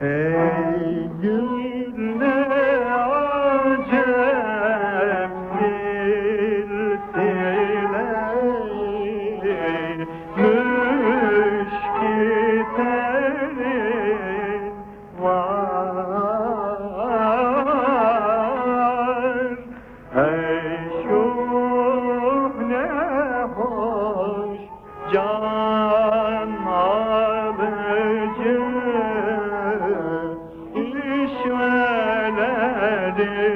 Ey gül ne acep silsileymiş giderin var. Ey şu ne hoş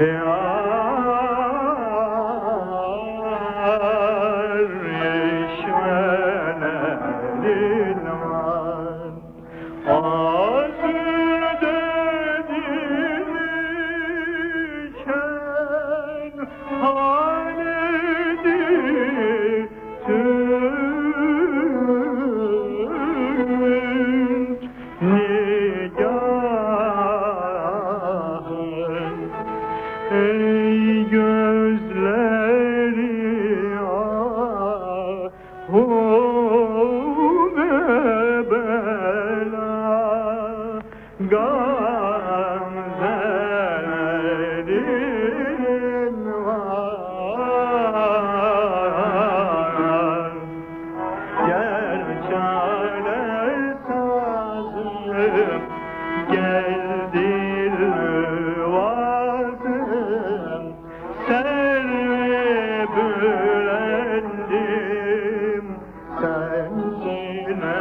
Yarışmeler var. Ağzı Ey gözleri ahu bela la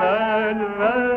la la